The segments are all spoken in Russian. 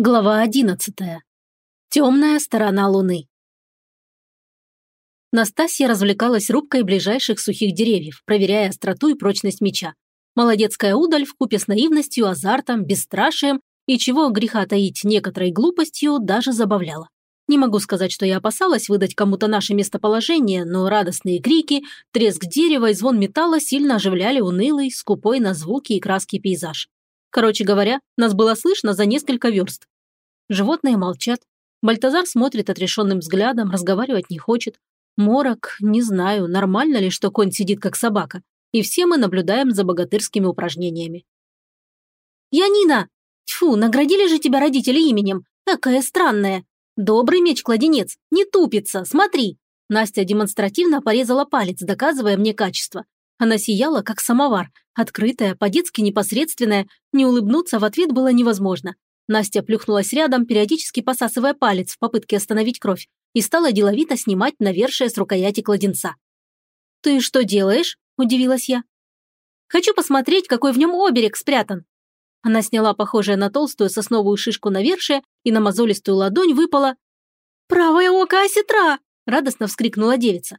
Глава одиннадцатая. Темная сторона Луны. Настасья развлекалась рубкой ближайших сухих деревьев, проверяя остроту и прочность меча. Молодецкая удаль вкупе с наивностью, азартом, бесстрашием и, чего греха таить, некоторой глупостью, даже забавляла. Не могу сказать, что я опасалась выдать кому-то наше местоположение, но радостные крики, треск дерева и звон металла сильно оживляли унылый, скупой на звуки и краски пейзаж. Короче говоря, нас было слышно за несколько верст. Животные молчат. Бальтазар смотрит отрешенным взглядом, разговаривать не хочет. Морок, не знаю, нормально ли, что конь сидит как собака. И все мы наблюдаем за богатырскими упражнениями. «Янина! Тьфу, наградили же тебя родители именем. Какая странная. Добрый меч-кладенец, не тупится, смотри!» Настя демонстративно порезала палец, доказывая мне качество. Она сияла, как самовар, открытая, по-детски непосредственная, не улыбнуться в ответ было невозможно. Настя плюхнулась рядом, периодически посасывая палец в попытке остановить кровь, и стала деловито снимать навершие с рукояти кладенца. «Ты что делаешь?» – удивилась я. «Хочу посмотреть, какой в нем оберег спрятан». Она сняла похожее на толстую сосновую шишку навершие и на мозолистую ладонь выпала... «Правое око осетра!» – радостно вскрикнула девица.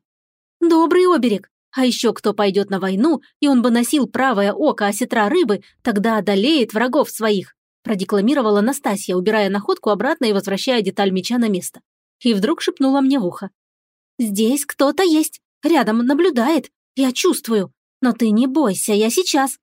«Добрый оберег! А еще кто пойдет на войну, и он бы носил правое око осетра рыбы, тогда одолеет врагов своих», продекламировала Настасья, убирая находку обратно и возвращая деталь меча на место. И вдруг шепнула мне в ухо. «Здесь кто-то есть, рядом наблюдает, я чувствую. Но ты не бойся, я сейчас».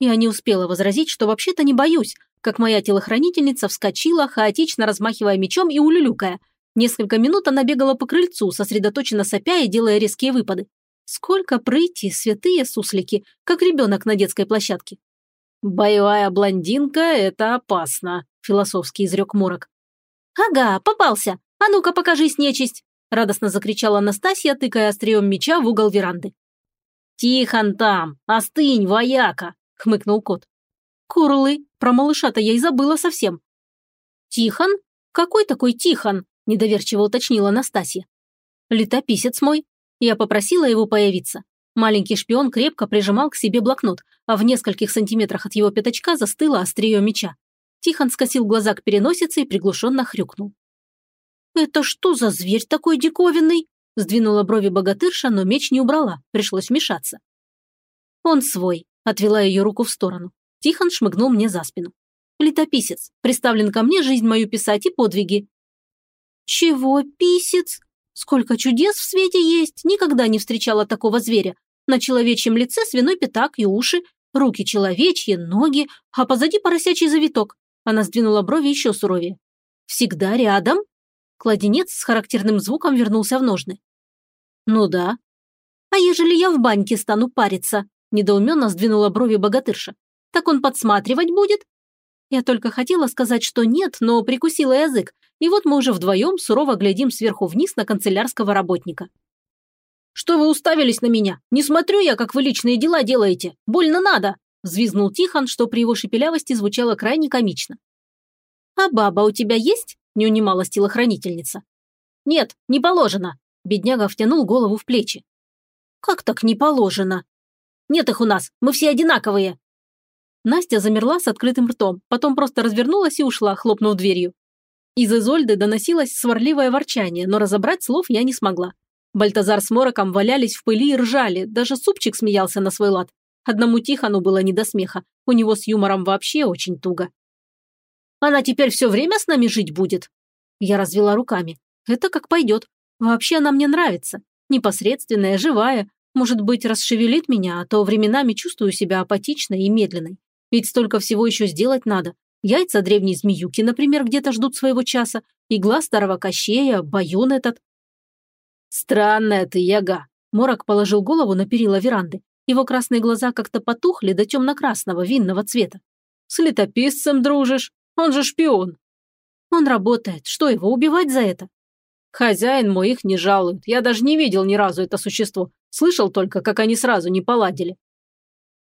Я не успела возразить, что вообще-то не боюсь, как моя телохранительница вскочила, хаотично размахивая мечом и улюлюкая. Несколько минут она бегала по крыльцу, сосредоточенно сопя и делая резкие выпады. Сколько прыти, святые суслики, как ребенок на детской площадке. «Боевая блондинка – это опасно», – философски изрек Морок. «Ага, попался! А ну-ка, покажись, нечисть!» – радостно закричала Анастасия, тыкая острием меча в угол веранды. «Тихон там! Остынь, вояка!» – хмыкнул кот. «Курлы! Про малыша-то я и забыла совсем!» «Тихон? Какой такой Тихон?» – недоверчиво уточнила Настасья. «Летописец мой, я попросила его появиться. Маленький шпион крепко прижимал к себе блокнот, а в нескольких сантиметрах от его пятачка застыло острие меча. Тихон скосил глаза к переносице и приглушенно хрюкнул. «Это что за зверь такой диковинный?» Сдвинула брови богатырша, но меч не убрала, пришлось вмешаться. «Он свой», – отвела ее руку в сторону. Тихон шмыгнул мне за спину. «Летописец, приставлен ко мне жизнь мою писать и подвиги». «Чего писец?» Сколько чудес в свете есть, никогда не встречала такого зверя. На человечьем лице свиной пятак и уши, руки человечьи, ноги, а позади поросячий завиток. Она сдвинула брови еще суровее. «Всегда рядом?» Кладенец с характерным звуком вернулся в ножны. «Ну да». «А ежели я в баньке стану париться?» Недоуменно сдвинула брови богатырша. «Так он подсматривать будет?» Я только хотела сказать, что нет, но прикусила язык, и вот мы уже вдвоем сурово глядим сверху вниз на канцелярского работника. «Что вы уставились на меня? Не смотрю я, как вы личные дела делаете. Больно надо!» – взвизгнул Тихон, что при его шепелявости звучало крайне комично. «А баба у тебя есть?» – не унималась телохранительница. «Нет, не положено!» – бедняга втянул голову в плечи. «Как так не положено?» «Нет их у нас, мы все одинаковые!» Настя замерла с открытым ртом, потом просто развернулась и ушла, хлопнув дверью. Из Изольды доносилось сварливое ворчание, но разобрать слов я не смогла. Бальтазар с Мороком валялись в пыли и ржали, даже супчик смеялся на свой лад. Одному Тихону было не до смеха, у него с юмором вообще очень туго. «Она теперь все время с нами жить будет?» Я развела руками. «Это как пойдет. Вообще она мне нравится. Непосредственная, живая. Может быть, расшевелит меня, а то временами чувствую себя апатичной и медленной. Ведь столько всего еще сделать надо. Яйца древней змеюки, например, где-то ждут своего часа, игла старого кощея, баюн этот. «Странная ты, Яга!» Морок положил голову на перила веранды. Его красные глаза как-то потухли до темно-красного винного цвета. «С летописцем дружишь? Он же шпион!» «Он работает. Что, его убивать за это?» «Хозяин мой их не жалует. Я даже не видел ни разу это существо. Слышал только, как они сразу не поладили».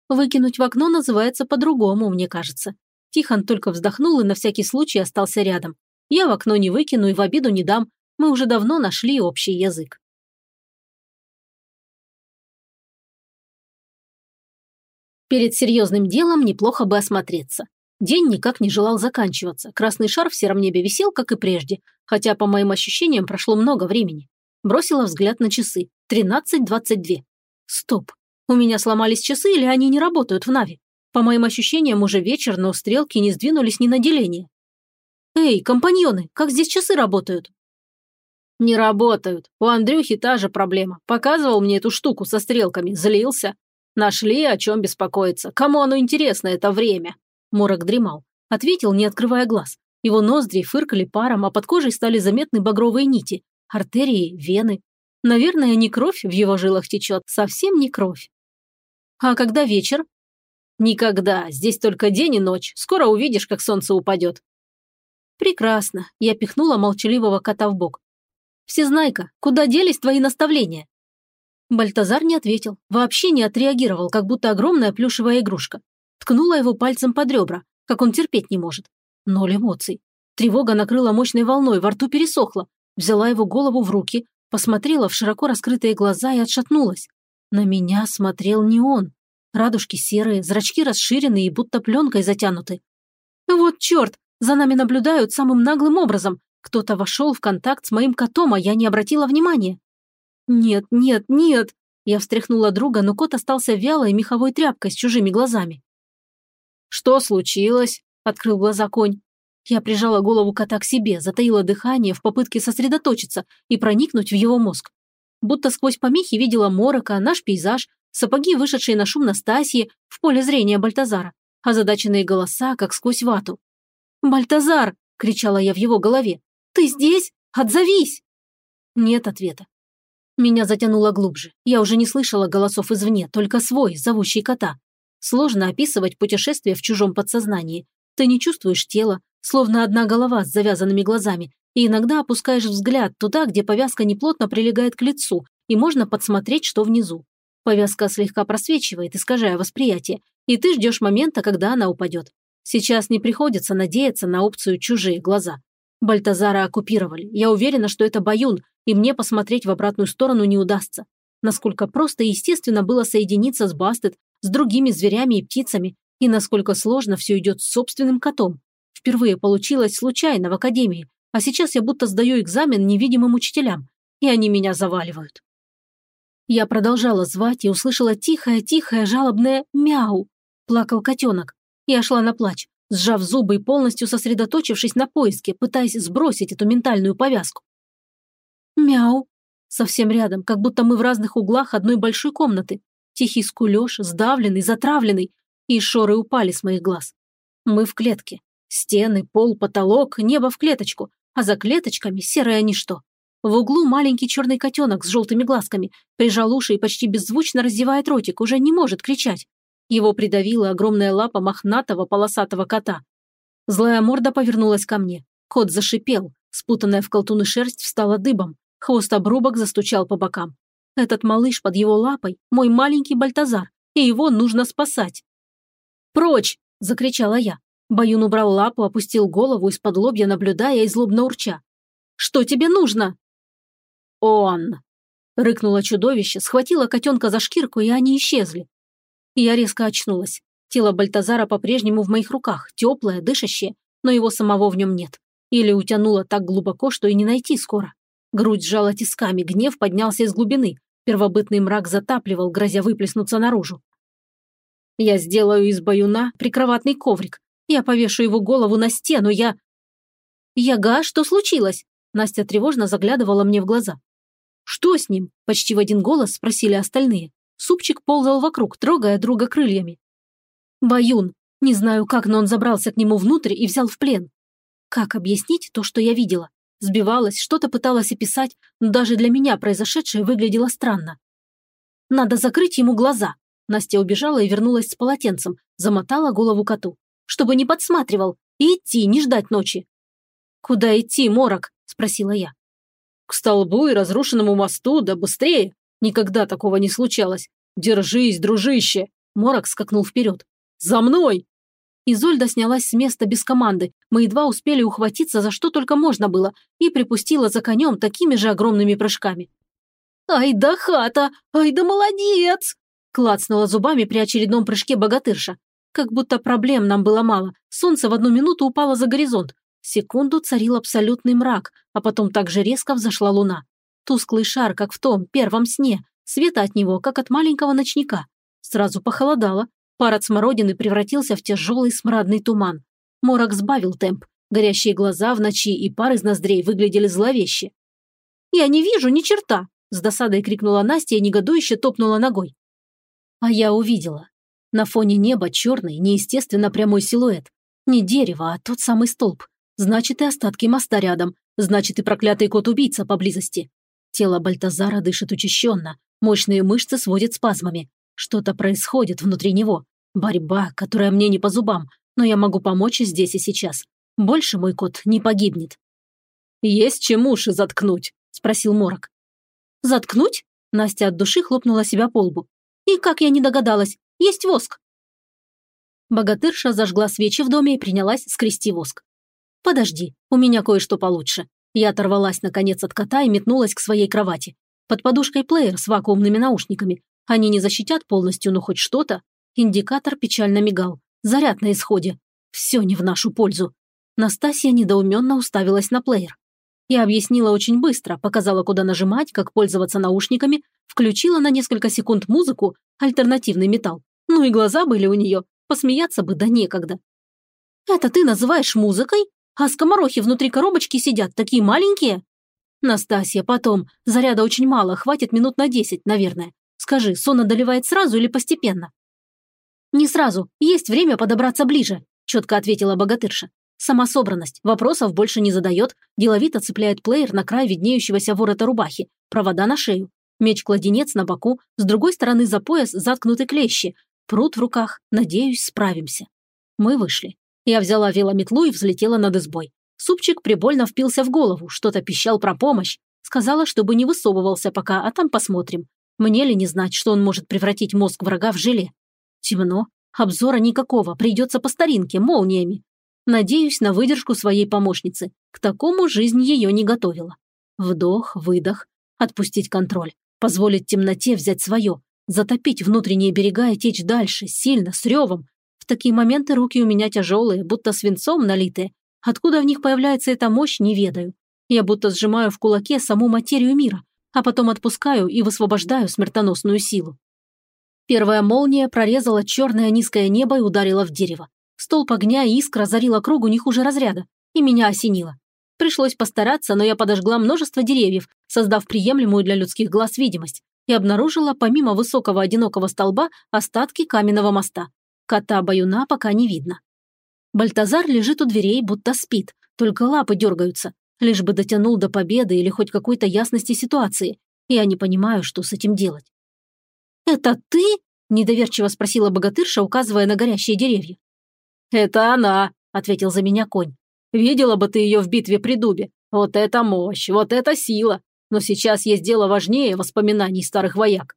«Выкинуть в окно называется по-другому, мне кажется. Тихон только вздохнул и на всякий случай остался рядом. Я в окно не выкину и в обиду не дам. Мы уже давно нашли общий язык. Перед серьезным делом неплохо бы осмотреться. День никак не желал заканчиваться. Красный шар в сером небе висел, как и прежде, хотя, по моим ощущениям, прошло много времени. Бросила взгляд на часы. 13.22. Стоп. У меня сломались часы или они не работают в Нави? По моим ощущениям, уже вечер, но стрелки не сдвинулись ни на деление. «Эй, компаньоны, как здесь часы работают?» «Не работают. У Андрюхи та же проблема. Показывал мне эту штуку со стрелками, злился. Нашли, о чем беспокоиться. Кому оно интересно, это время?» Морок дремал. Ответил, не открывая глаз. Его ноздри фыркали паром, а под кожей стали заметны багровые нити, артерии, вены. Наверное, не кровь в его жилах течет, совсем не кровь. А когда вечер? Никогда, здесь только день и ночь. Скоро увидишь, как солнце упадет. Прекрасно. Я пихнула молчаливого кота в бок. Всезнайка, куда делись твои наставления? Бальтазар не ответил, вообще не отреагировал, как будто огромная плюшевая игрушка. Ткнула его пальцем под ребра, как он терпеть не может. Ноль эмоций. Тревога накрыла мощной волной, во рту пересохла. Взяла его голову в руки, посмотрела в широко раскрытые глаза и отшатнулась. На меня смотрел не он. Радужки серые, зрачки расширенные и будто пленкой затянуты. Вот черт, за нами наблюдают самым наглым образом. Кто-то вошел в контакт с моим котом, а я не обратила внимания. Нет, нет, нет. Я встряхнула друга, но кот остался вялой меховой тряпкой с чужими глазами. «Что случилось?» – открыл глаза конь. Я прижала голову кота к себе, затаила дыхание в попытке сосредоточиться и проникнуть в его мозг. Будто сквозь помехи видела морока, наш пейзаж, сапоги, вышедшие на шум Настасьи, в поле зрения Бальтазара, озадаченные голоса, как сквозь вату. «Бальтазар!» – кричала я в его голове. «Ты здесь? Отзовись!» Нет ответа. Меня затянуло глубже. Я уже не слышала голосов извне, только свой, зовущий кота. Сложно описывать путешествие в чужом подсознании. Ты не чувствуешь тела, словно одна голова с завязанными глазами, и иногда опускаешь взгляд туда, где повязка неплотно прилегает к лицу, и можно подсмотреть, что внизу. Повязка слегка просвечивает, искажая восприятие, и ты ждешь момента, когда она упадет. Сейчас не приходится надеяться на опцию «чужие глаза». Бальтазара оккупировали. Я уверена, что это Баюн, и мне посмотреть в обратную сторону не удастся. Насколько просто и естественно было соединиться с Бастет с другими зверями и птицами, и насколько сложно все идет с собственным котом. Впервые получилось случайно в академии, а сейчас я будто сдаю экзамен невидимым учителям, и они меня заваливают. Я продолжала звать и услышала тихое-тихое жалобное «мяу». Плакал котенок. Я шла на плач, сжав зубы и полностью сосредоточившись на поиске, пытаясь сбросить эту ментальную повязку. «Мяу». Совсем рядом, как будто мы в разных углах одной большой комнаты. Тихий скулёж, сдавленный, затравленный, и шоры упали с моих глаз. Мы в клетке. Стены, пол, потолок, небо в клеточку, а за клеточками серое ничто. В углу маленький черный котенок с желтыми глазками, прижал уши и почти беззвучно раздевает ротик, уже не может кричать. Его придавила огромная лапа мохнатого полосатого кота. Злая морда повернулась ко мне. Кот зашипел, спутанная в колтуны шерсть встала дыбом, хвост обрубок застучал по бокам. Этот малыш под его лапой – мой маленький Бальтазар, и его нужно спасать. «Прочь!» – закричала я. Баюн убрал лапу, опустил голову из-под лобья, наблюдая и злобно урча. «Что тебе нужно?» «Он!» – рыкнуло чудовище, схватило котенка за шкирку, и они исчезли. Я резко очнулась. Тело Бальтазара по-прежнему в моих руках, теплое, дышащее, но его самого в нем нет. Или утянуло так глубоко, что и не найти скоро. Грудь сжала тисками, гнев поднялся из глубины. Первобытный мрак затапливал, грозя выплеснуться наружу. Я сделаю из баюна прикроватный коврик. Я повешу его голову на стену, я... Яга, что случилось? Настя тревожно заглядывала мне в глаза. Что с ним? Почти в один голос спросили остальные. Супчик ползал вокруг, трогая друга крыльями. Баюн. Не знаю как, но он забрался к нему внутрь и взял в плен. Как объяснить то, что я видела? Сбивалась, что-то пыталась описать, но даже для меня произошедшее выглядело странно. Надо закрыть ему глаза. Настя убежала и вернулась с полотенцем, замотала голову коту. Чтобы не подсматривал. И идти, не ждать ночи. «Куда идти, Морок?» – спросила я. «К столбу и разрушенному мосту, да быстрее. Никогда такого не случалось. Держись, дружище!» Морок скакнул вперед. «За мной!» Изольда снялась с места без команды. Мы едва успели ухватиться за что только можно было и припустила за конем такими же огромными прыжками. «Ай да хата! Ай да молодец!» Клацнула зубами при очередном прыжке богатырша. Как будто проблем нам было мало. Солнце в одну минуту упало за горизонт. Секунду царил абсолютный мрак, а потом так же резко взошла луна. Тусклый шар, как в том первом сне, света от него, как от маленького ночника. Сразу похолодало. Пар от смородины превратился в тяжелый смрадный туман. Морок сбавил темп. Горящие глаза в ночи и пар из ноздрей выглядели зловеще. «Я не вижу ни черта!» – с досадой крикнула Настя и негодующе топнула ногой. А я увидела. На фоне неба черный, неестественно прямой силуэт. Не дерево, а тот самый столб. Значит, и остатки моста рядом. Значит, и проклятый кот-убийца поблизости. Тело Бальтазара дышит учащенно. Мощные мышцы сводят спазмами. Что-то происходит внутри него. Борьба, которая мне не по зубам, но я могу помочь здесь и сейчас. Больше мой кот не погибнет. «Есть чем уши заткнуть?» – спросил Морок. «Заткнуть?» – Настя от души хлопнула себя по лбу. «И как я не догадалась, есть воск!» Богатырша зажгла свечи в доме и принялась скрести воск. «Подожди, у меня кое-что получше». Я оторвалась, наконец, от кота и метнулась к своей кровати. Под подушкой плеер с вакуумными наушниками. Они не защитят полностью, но хоть что-то. Индикатор печально мигал. Заряд на исходе. Все не в нашу пользу. Настасья недоуменно уставилась на плеер. Я объяснила очень быстро, показала, куда нажимать, как пользоваться наушниками, включила на несколько секунд музыку, альтернативный металл. Ну и глаза были у нее, посмеяться бы да некогда. «Это ты называешь музыкой? А скоморохи внутри коробочки сидят, такие маленькие?» «Настасья, потом. Заряда очень мало, хватит минут на десять, наверное. Скажи, сон одолевает сразу или постепенно?» «Не сразу. Есть время подобраться ближе», – четко ответила богатырша. Самособранность, вопросов больше не задает, деловито цепляет плеер на край виднеющегося ворота рубахи, провода на шею, меч-кладенец на боку, с другой стороны за пояс заткнуты клещи, пруд в руках, надеюсь, справимся. Мы вышли. Я взяла велометлу и взлетела над избой. Супчик прибольно впился в голову, что-то пищал про помощь. Сказала, чтобы не высовывался пока, а там посмотрим. Мне ли не знать, что он может превратить мозг врага в желе? Темно. Обзора никакого, придется по старинке, молниями. Надеюсь на выдержку своей помощницы. К такому жизнь ее не готовила. Вдох, выдох, отпустить контроль, позволить темноте взять свое, затопить внутренние берега и течь дальше, сильно, с ревом. В такие моменты руки у меня тяжелые, будто свинцом налитые. Откуда в них появляется эта мощь, не ведаю. Я будто сжимаю в кулаке саму материю мира, а потом отпускаю и высвобождаю смертоносную силу. Первая молния прорезала черное низкое небо и ударила в дерево. Столб огня и искра зарила кругу не хуже разряда, и меня осенило. Пришлось постараться, но я подожгла множество деревьев, создав приемлемую для людских глаз видимость, и обнаружила помимо высокого одинокого столба остатки каменного моста. Кота-баюна пока не видно. Бальтазар лежит у дверей, будто спит, только лапы дергаются, лишь бы дотянул до победы или хоть какой-то ясности ситуации. Я не понимаю, что с этим делать. «Это ты?» – недоверчиво спросила богатырша, указывая на горящие деревья. «Это она», – ответил за меня конь. «Видела бы ты ее в битве при дубе. Вот это мощь, вот это сила. Но сейчас есть дело важнее воспоминаний старых вояк».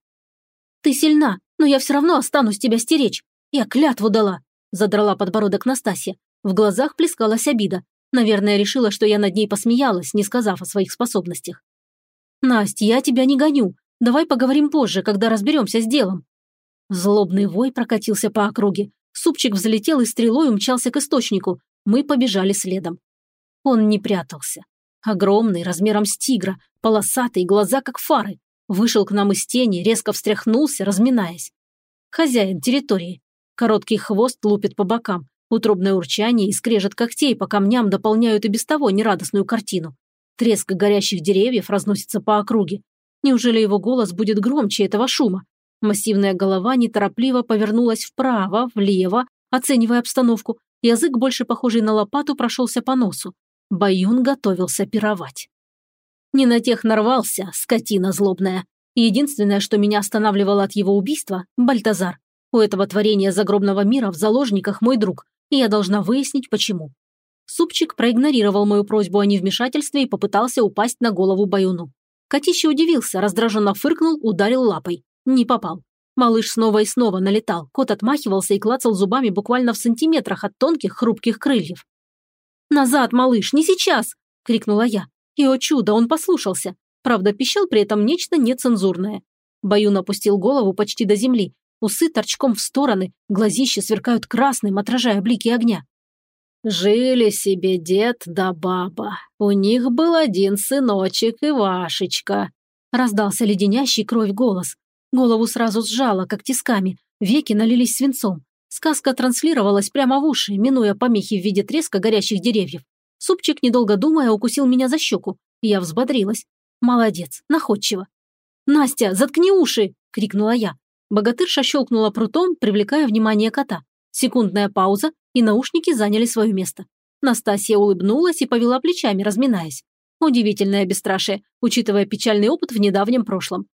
«Ты сильна, но я все равно останусь тебя стеречь. Я клятву дала», – задрала подбородок Настасья. В глазах плескалась обида. Наверное, решила, что я над ней посмеялась, не сказав о своих способностях. «Настя, я тебя не гоню. Давай поговорим позже, когда разберемся с делом». Злобный вой прокатился по округе. Супчик взлетел и стрелой умчался к источнику. Мы побежали следом. Он не прятался. Огромный, размером с тигра, полосатый, глаза как фары. Вышел к нам из тени, резко встряхнулся, разминаясь. Хозяин территории. Короткий хвост лупит по бокам. Утробное урчание и скрежет когтей по камням дополняют и без того нерадостную картину. Треск горящих деревьев разносится по округе. Неужели его голос будет громче этого шума? Массивная голова неторопливо повернулась вправо, влево, оценивая обстановку. Язык, больше похожий на лопату, прошелся по носу. Баюн готовился пировать. Не на тех нарвался, скотина злобная. Единственное, что меня останавливало от его убийства – Бальтазар. У этого творения загробного мира в заложниках мой друг, и я должна выяснить, почему. Супчик проигнорировал мою просьбу о невмешательстве и попытался упасть на голову Баюну. Котище удивился, раздраженно фыркнул, ударил лапой. Не попал. Малыш снова и снова налетал, кот отмахивался и клацал зубами буквально в сантиметрах от тонких хрупких крыльев. «Назад, малыш, не сейчас!» – крикнула я. И, о чудо, он послушался. Правда, пищал при этом нечто нецензурное. Баюн опустил голову почти до земли, усы торчком в стороны, глазища сверкают красным, отражая блики огня. Жили себе дед да баба. У них был один сыночек Ивашечка. Раздался леденящий кровь голос. Голову сразу сжало, как тисками, веки налились свинцом. Сказка транслировалась прямо в уши, минуя помехи в виде треска горящих деревьев. Супчик, недолго думая, укусил меня за щеку. Я взбодрилась. Молодец, находчиво. «Настя, заткни уши!» – крикнула я. Богатырша щелкнула прутом, привлекая внимание кота. Секундная пауза, и наушники заняли свое место. Настасья улыбнулась и повела плечами, разминаясь. Удивительное бесстрашие, учитывая печальный опыт в недавнем прошлом.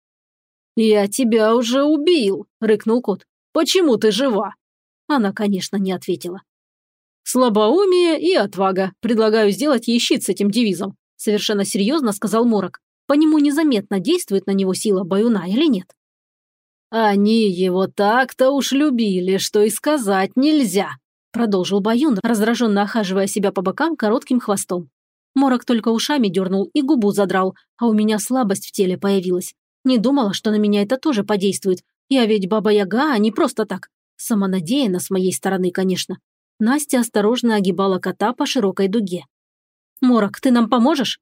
«Я тебя уже убил!» – рыкнул кот. «Почему ты жива?» Она, конечно, не ответила. «Слабоумие и отвага. Предлагаю сделать ей щит с этим девизом», – совершенно серьезно сказал Морок. По нему незаметно действует на него сила баюна или нет. «Они его так-то уж любили, что и сказать нельзя», продолжил Баюн, раздраженно охаживая себя по бокам коротким хвостом. Морок только ушами дернул и губу задрал, а у меня слабость в теле появилась. Не думала, что на меня это тоже подействует. Я ведь баба-яга, а не просто так. Самонадеянно с моей стороны, конечно. Настя осторожно огибала кота по широкой дуге. «Морок, ты нам поможешь?»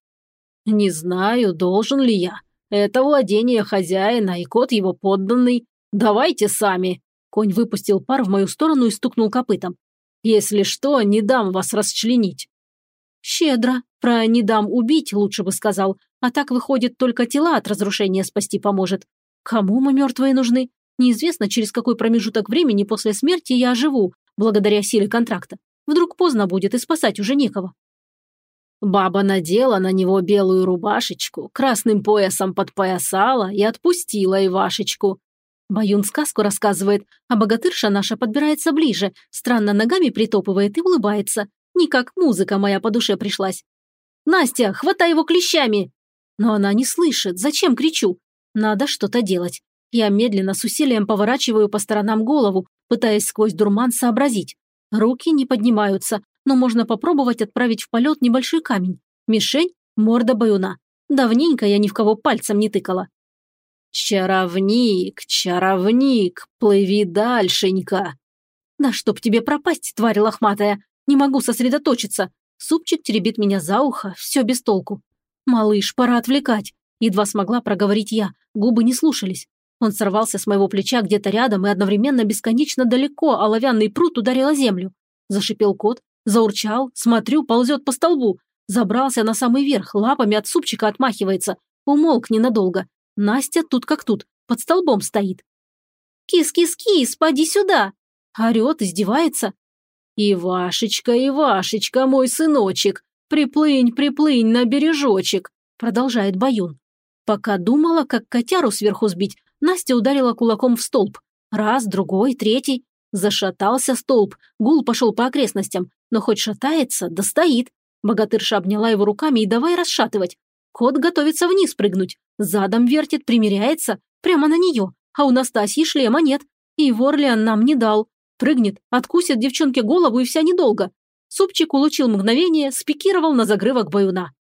«Не знаю, должен ли я. Это владение хозяина и кот его подданный. Давайте сами». Конь выпустил пар в мою сторону и стукнул копытом. Если что, не дам вас расчленить». «Щедро. Про «не дам убить» лучше бы сказал. А так, выходит, только тела от разрушения спасти поможет. Кому мы мертвые нужны? Неизвестно, через какой промежуток времени после смерти я оживу, благодаря силе контракта. Вдруг поздно будет и спасать уже некого. Баба надела на него белую рубашечку, красным поясом подпоясала и отпустила Ивашечку. Баюн сказку рассказывает, а богатырша наша подбирается ближе, странно ногами притопывает и улыбается. Не как музыка моя по душе пришлась. «Настя, хватай его клещами!» Но она не слышит, зачем кричу? Надо что-то делать. Я медленно с усилием поворачиваю по сторонам голову, пытаясь сквозь дурман сообразить. Руки не поднимаются, но можно попробовать отправить в полет небольшой камень. Мишень – морда баюна. Давненько я ни в кого пальцем не тыкала. «Чаровник, чаровник, плыви дальшенько!» «Да чтоб тебе пропасть, тварь лохматая! Не могу сосредоточиться!» Супчик теребит меня за ухо, все без толку. «Малыш, пора отвлекать!» Едва смогла проговорить я, губы не слушались. Он сорвался с моего плеча где-то рядом и одновременно бесконечно далеко оловянный пруд ударил о землю. Зашипел кот, заурчал, смотрю, ползет по столбу. Забрался на самый верх, лапами от супчика отмахивается. Умолк ненадолго, Настя тут как тут, под столбом стоит. «Кис-кис-кис, поди сюда!» Орет, издевается. «Ивашечка, Ивашечка, мой сыночек, приплынь, приплынь на бережочек!» Продолжает Баюн. Пока думала, как котяру сверху сбить, Настя ударила кулаком в столб. Раз, другой, третий. Зашатался столб, гул пошел по окрестностям, но хоть шатается, да стоит. Богатырша обняла его руками и давай расшатывать. Кот готовится вниз прыгнуть, задом вертит, примеряется, прямо на нее, а у Настасьи шлема нет. И Ворлиан нам не дал. Прыгнет, откусит девчонке голову и вся недолго. Супчик улучил мгновение, спикировал на загрывок баюна.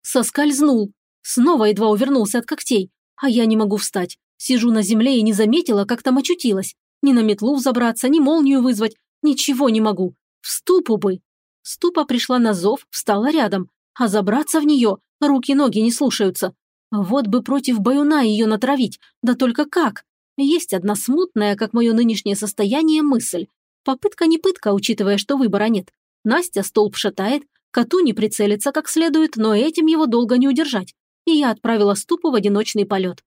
Соскользнул. Снова едва увернулся от когтей. А я не могу встать. Сижу на земле и не заметила, как там очутилась. Ни на метлу взобраться, ни молнию вызвать. Ничего не могу. В ступу бы. Ступа пришла на зов, встала рядом. А забраться в нее Руки-ноги не слушаются. Вот бы против баюна ее натравить, да только как? Есть одна смутная, как мое нынешнее состояние, мысль. Попытка не пытка, учитывая, что выбора нет. Настя столб шатает, коту не прицелится как следует, но этим его долго не удержать. И я отправила ступу в одиночный полет.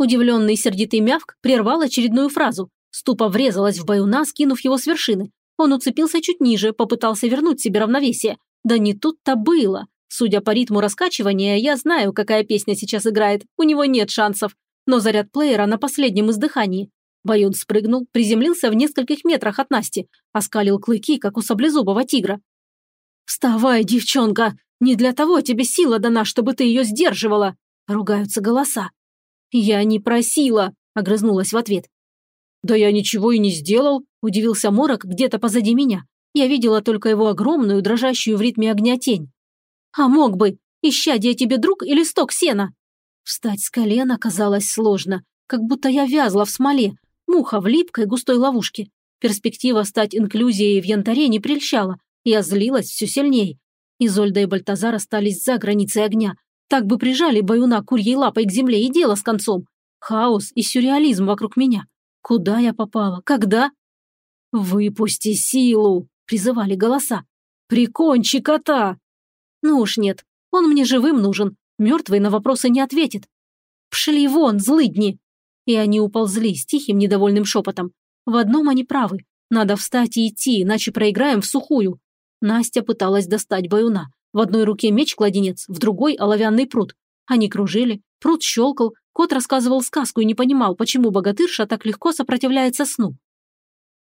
Удивленный сердитый мявк прервал очередную фразу. Ступа врезалась в баюна, скинув его с вершины. Он уцепился чуть ниже, попытался вернуть себе равновесие. Да не тут-то было. Судя по ритму раскачивания, я знаю, какая песня сейчас играет, у него нет шансов. Но заряд плеера на последнем издыхании. Баюн спрыгнул, приземлился в нескольких метрах от Насти, оскалил клыки, как у саблезубого тигра. «Вставай, девчонка! Не для того тебе сила дана, чтобы ты ее сдерживала!» Ругаются голоса. «Я не просила!» – огрызнулась в ответ. «Да я ничего и не сделал!» – удивился Морок где-то позади меня. Я видела только его огромную, дрожащую в ритме огня тень. А мог бы, исчадие тебе друг или сток сена? Встать с колена казалось сложно, как будто я вязла в смоле. муха в липкой густой ловушке. Перспектива стать инклюзией в янтаре не прельщала. Я злилась все сильнее. Изольда и Бальтазар остались за границей огня. Так бы прижали баюна курьей лапой к земле и дело с концом. Хаос и сюрреализм вокруг меня. Куда я попала? Когда? «Выпусти силу!» – призывали голоса. «Прикончи кота!» Ну уж нет, он мне живым нужен, мертвый на вопросы не ответит. «Пшли вон, злыдни!» И они уползли с тихим недовольным шепотом. В одном они правы. Надо встать и идти, иначе проиграем в сухую. Настя пыталась достать баюна. В одной руке меч-кладенец, в другой – оловянный пруд. Они кружили, пруд щелкал, кот рассказывал сказку и не понимал, почему богатырша так легко сопротивляется сну.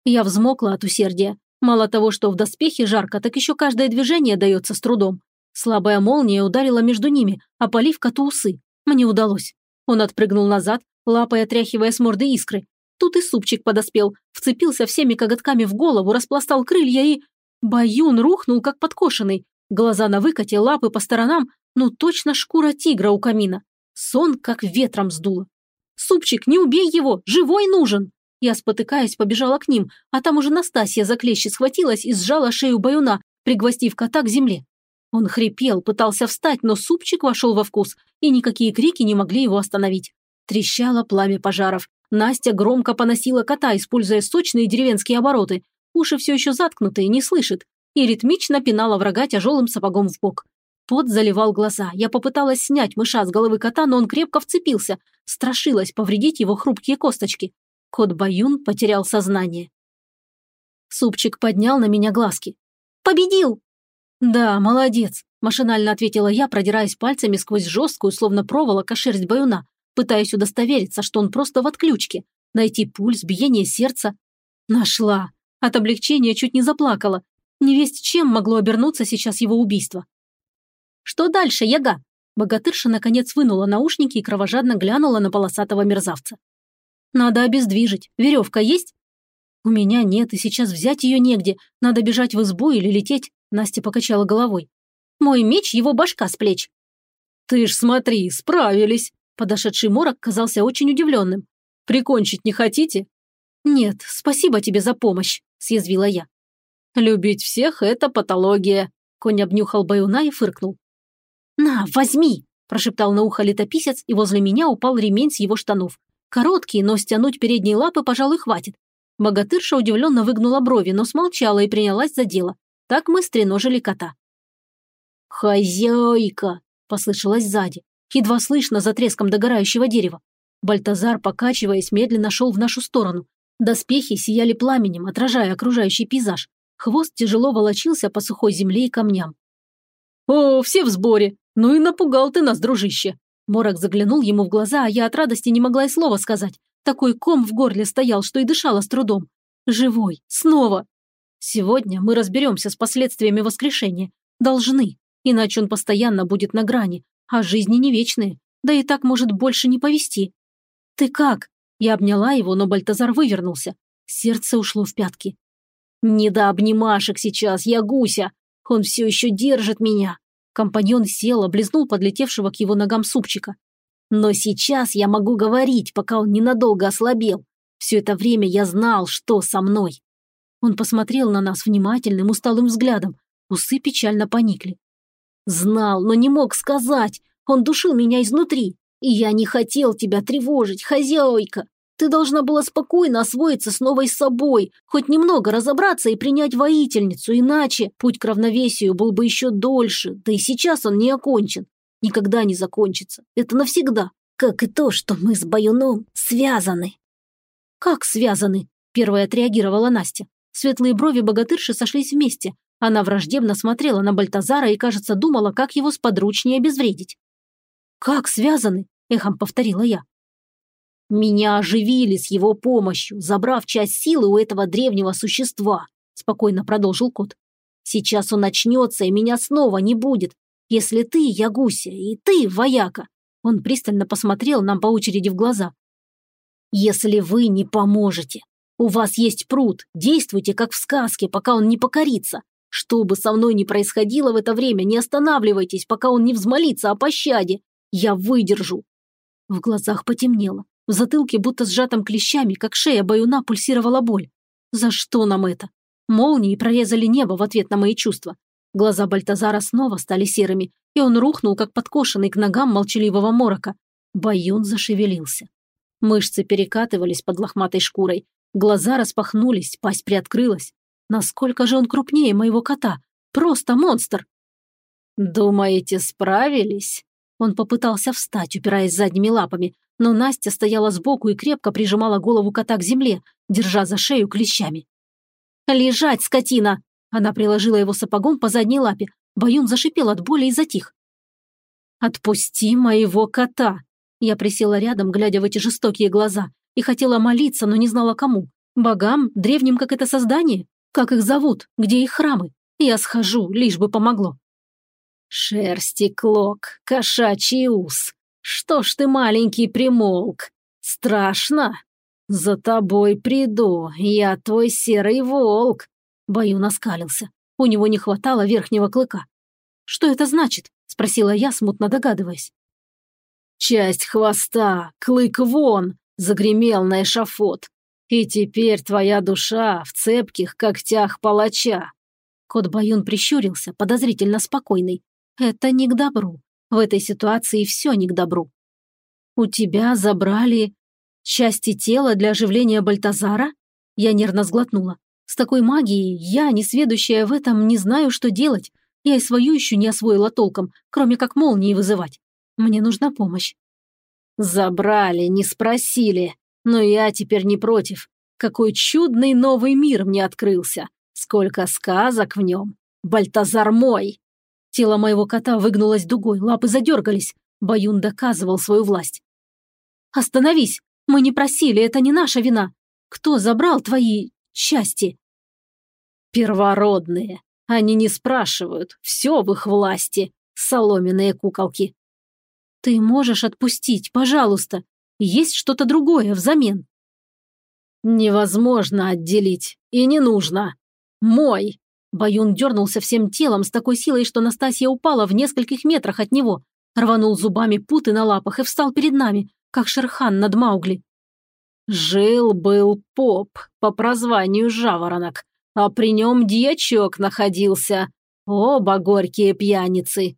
Я взмокла от усердия. Мало того, что в доспехе жарко, так еще каждое движение дается с трудом. Слабая молния ударила между ними, опалив коту усы. Мне удалось. Он отпрыгнул назад, лапой отряхивая с морды искры. Тут и супчик подоспел, вцепился всеми коготками в голову, распластал крылья и... Баюн рухнул, как подкошенный. Глаза на выкате, лапы по сторонам, ну точно шкура тигра у камина. Сон как ветром сдуло. «Супчик, не убей его! Живой нужен!» Я, спотыкаясь, побежала к ним, а там уже Настасья за клещи схватилась и сжала шею баюна, пригвоздив кота к земле. Он хрипел, пытался встать, но супчик вошел во вкус, и никакие крики не могли его остановить. Трещало пламя пожаров. Настя громко поносила кота, используя сочные деревенские обороты. Уши все еще заткнутые, не слышит. И ритмично пинала врага тяжелым сапогом в бок. Пот заливал глаза. Я попыталась снять мыша с головы кота, но он крепко вцепился. Страшилась повредить его хрупкие косточки. Кот Баюн потерял сознание. Супчик поднял на меня глазки. «Победил!» «Да, молодец», – машинально ответила я, продираясь пальцами сквозь жесткую, словно проволока, шерсть Баюна, пытаясь удостовериться, что он просто в отключке, найти пульс, биение сердца. Нашла. От облегчения чуть не заплакала. Невесть чем могло обернуться сейчас его убийство. «Что дальше, Яга?» Богатырша наконец вынула наушники и кровожадно глянула на полосатого мерзавца. Надо обездвижить. Веревка есть? У меня нет, и сейчас взять ее негде. Надо бежать в избу или лететь. Настя покачала головой. Мой меч, его башка с плеч. Ты ж смотри, справились. Подошедший морок казался очень удивленным. Прикончить не хотите? Нет, спасибо тебе за помощь, съязвила я. Любить всех – это патология. Конь обнюхал баюна и фыркнул. «На, возьми!» – прошептал на ухо летописец, и возле меня упал ремень с его штанов. Короткий, но стянуть передние лапы, пожалуй, хватит. Богатырша удивленно выгнула брови, но смолчала и принялась за дело. Так мы стреножили кота. «Хозяйка!» – послышалось сзади. Едва слышно за треском догорающего дерева. Бальтазар, покачиваясь, медленно шел в нашу сторону. Доспехи сияли пламенем, отражая окружающий пейзаж. Хвост тяжело волочился по сухой земле и камням. «О, все в сборе! Ну и напугал ты нас, дружище!» Морок заглянул ему в глаза, а я от радости не могла и слова сказать. Такой ком в горле стоял, что и дышала с трудом. Живой. Снова. Сегодня мы разберемся с последствиями воскрешения. Должны. Иначе он постоянно будет на грани. А жизни не вечные. Да и так может больше не повести. «Ты как?» Я обняла его, но Бальтазар вывернулся. Сердце ушло в пятки. «Не до обнимашек сейчас, я гуся. Он все еще держит меня. Компаньон сел, облизнул подлетевшего к его ногам супчика. Но сейчас я могу говорить, пока он ненадолго ослабел. Все это время я знал, что со мной. Он посмотрел на нас внимательным, усталым взглядом. Усы печально поникли. Знал, но не мог сказать. Он душил меня изнутри. И я не хотел тебя тревожить, хозяйка. Ты должна была спокойно освоиться с новой собой, хоть немного разобраться и принять воительницу, иначе путь к равновесию был бы еще дольше, да и сейчас он не окончен. Никогда не закончится. Это навсегда. Как и то, что мы с Баюном связаны. Как связаны? Первая отреагировала Настя. Светлые брови богатырши сошлись вместе. Она враждебно смотрела на Бальтазара и, кажется, думала, как его сподручнее обезвредить. «Как связаны?» – эхом повторила я. Меня оживили с его помощью, забрав часть силы у этого древнего существа, спокойно продолжил кот. Сейчас он начнется, и меня снова не будет. Если ты, Ягуся, и ты, вояка. Он пристально посмотрел нам по очереди в глаза. Если вы не поможете, у вас есть пруд, действуйте как в сказке, пока он не покорится. Что бы со мной ни происходило в это время, не останавливайтесь, пока он не взмолится о пощаде. Я выдержу. В глазах потемнело. В затылке будто сжатым клещами, как шея баюна, пульсировала боль. За что нам это? Молнии прорезали небо в ответ на мои чувства. Глаза Бальтазара снова стали серыми, и он рухнул, как подкошенный к ногам молчаливого морока. Баюн зашевелился. Мышцы перекатывались под лохматой шкурой, глаза распахнулись, пасть приоткрылась. Насколько же он крупнее моего кота? Просто монстр! «Думаете, справились?» Он попытался встать, упираясь задними лапами, но Настя стояла сбоку и крепко прижимала голову кота к земле, держа за шею клещами. «Лежать, скотина!» Она приложила его сапогом по задней лапе. Баюн зашипел от боли и затих. «Отпусти моего кота!» Я присела рядом, глядя в эти жестокие глаза, и хотела молиться, но не знала кому. Богам, древним, как это создание? Как их зовут? Где их храмы? Я схожу, лишь бы помогло. Шерсти клок, кошачий ус. Что ж ты, маленький, примолк? Страшно? За тобой приду, я твой серый волк. Баюн оскалился. У него не хватало верхнего клыка. «Что это значит?» – спросила я, смутно догадываясь. «Часть хвоста, клык вон!» – загремел на эшафот. «И теперь твоя душа в цепких когтях палача!» Кот Баюн прищурился, подозрительно спокойный. Это не к добру. В этой ситуации все не к добру. У тебя забрали части тела для оживления Бальтазара? Я нервно сглотнула. С такой магией я, несведущая в этом, не знаю, что делать. Я и свою еще не освоила толком, кроме как молнии вызывать. Мне нужна помощь. Забрали, не спросили. Но я теперь не против. Какой чудный новый мир мне открылся. Сколько сказок в нем. Бальтазар мой. Тело моего кота выгнулось дугой, лапы задергались. Баюн доказывал свою власть. «Остановись! Мы не просили, это не наша вина. Кто забрал твои... части?» «Первородные. Они не спрашивают. Все в их власти. Соломенные куколки». «Ты можешь отпустить, пожалуйста. Есть что-то другое взамен». «Невозможно отделить. И не нужно. Мой. Баюн дернулся всем телом с такой силой, что Настасья упала в нескольких метрах от него, рванул зубами путы на лапах и встал перед нами, как Шерхан над Маугли. Жил-был поп по прозванию Жаворонок, а при нем дьячок находился. Оба горькие пьяницы.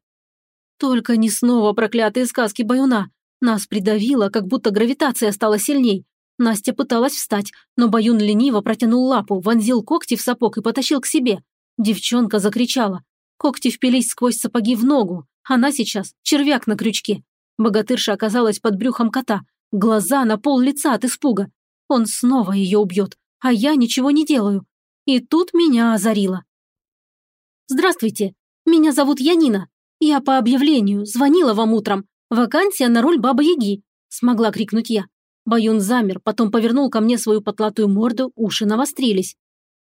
Только не снова проклятые сказки Баюна. Нас придавило, как будто гравитация стала сильней. Настя пыталась встать, но Баюн лениво протянул лапу, вонзил когти в сапог и потащил к себе. Девчонка закричала. Когти впились сквозь сапоги в ногу. Она сейчас червяк на крючке. Богатырша оказалась под брюхом кота. Глаза на пол лица от испуга. Он снова ее убьет, а я ничего не делаю. И тут меня озарило. «Здравствуйте, меня зовут Янина. Я по объявлению звонила вам утром. Вакансия на роль Бабы-Яги», – смогла крикнуть я. Баюн замер, потом повернул ко мне свою потлатую морду, уши навострились.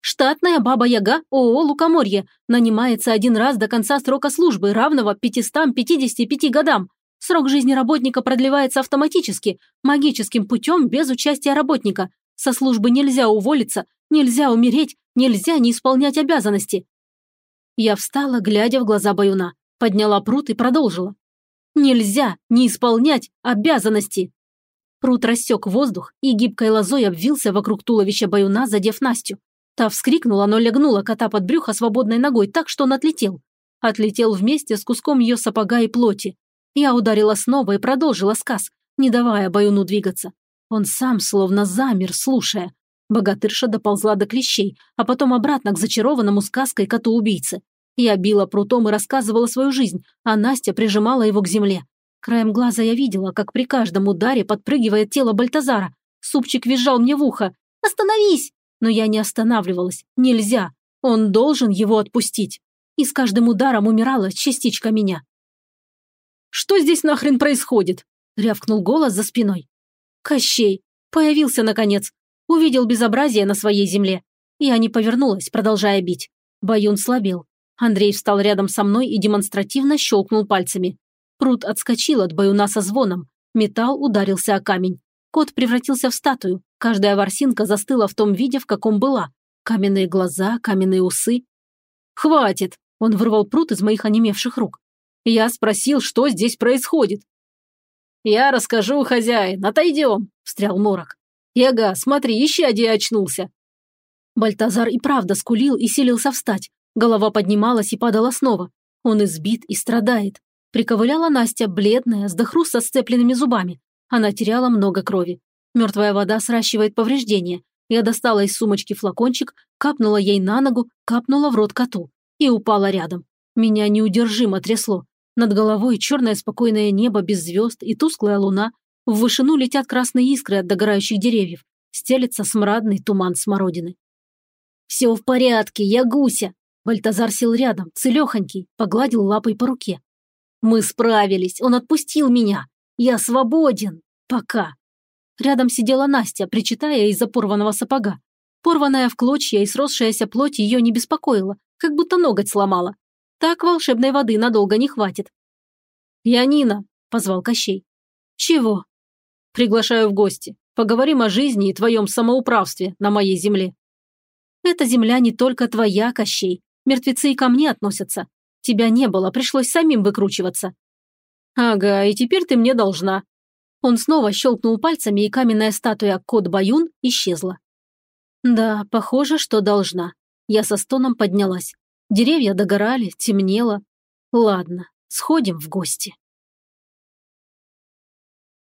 Штатная баба-яга ООО «Лукоморье» нанимается один раз до конца срока службы, равного 555 годам. Срок жизни работника продлевается автоматически, магическим путем, без участия работника. Со службы нельзя уволиться, нельзя умереть, нельзя не исполнять обязанности. Я встала, глядя в глаза Баюна, подняла пруд и продолжила. Нельзя не исполнять обязанности. Пруд рассек воздух и гибкой лозой обвился вокруг туловища Баюна, задев Настю. Та вскрикнула, но легнула кота под брюхо свободной ногой так, что он отлетел. Отлетел вместе с куском ее сапога и плоти. Я ударила снова и продолжила сказ, не давая Баюну двигаться. Он сам словно замер, слушая. Богатырша доползла до клещей, а потом обратно к зачарованному сказкой коту-убийце. Я била прутом и рассказывала свою жизнь, а Настя прижимала его к земле. Краем глаза я видела, как при каждом ударе подпрыгивает тело Бальтазара. Супчик визжал мне в ухо. «Остановись!» Но я не останавливалась. Нельзя. Он должен его отпустить. И с каждым ударом умирала частичка меня. «Что здесь нахрен происходит?» – рявкнул голос за спиной. Кощей. Появился, наконец. Увидел безобразие на своей земле. Я не повернулась, продолжая бить. Баюн слабел. Андрей встал рядом со мной и демонстративно щелкнул пальцами. Пруд отскочил от баюна со звоном. Металл ударился о камень. Кот превратился в статую. Каждая ворсинка застыла в том виде, в каком была. Каменные глаза, каменные усы. «Хватит!» – он вырвал пруд из моих онемевших рук. Я спросил, что здесь происходит. «Я расскажу, хозяин, отойдем!» – встрял Морок. «Яга, смотри, исчадие очнулся!» Бальтазар и правда скулил и силился встать. Голова поднималась и падала снова. Он избит и страдает. Приковыляла Настя, бледная, с до хруста сцепленными зубами. Она теряла много крови. Мертвая вода сращивает повреждения. Я достала из сумочки флакончик, капнула ей на ногу, капнула в рот коту. И упала рядом. Меня неудержимо трясло. Над головой черное спокойное небо без звезд и тусклая луна. В вышину летят красные искры от догорающих деревьев. Стелется смрадный туман смородины. «Все в порядке, я гуся!» Бальтазар сел рядом, целехонький, погладил лапой по руке. «Мы справились, он отпустил меня. Я свободен. Пока». Рядом сидела Настя, причитая из-за порванного сапога. Порванная в клочья и сросшаяся плоть ее не беспокоила, как будто ноготь сломала. Так волшебной воды надолго не хватит. «Янина», – позвал Кощей. «Чего?» «Приглашаю в гости. Поговорим о жизни и твоем самоуправстве на моей земле». «Эта земля не только твоя, Кощей. Мертвецы и ко мне относятся. Тебя не было, пришлось самим выкручиваться». «Ага, и теперь ты мне должна». Он снова щелкнул пальцами, и каменная статуя Кот Баюн исчезла. «Да, похоже, что должна». Я со стоном поднялась. Деревья догорали, темнело. Ладно, сходим в гости.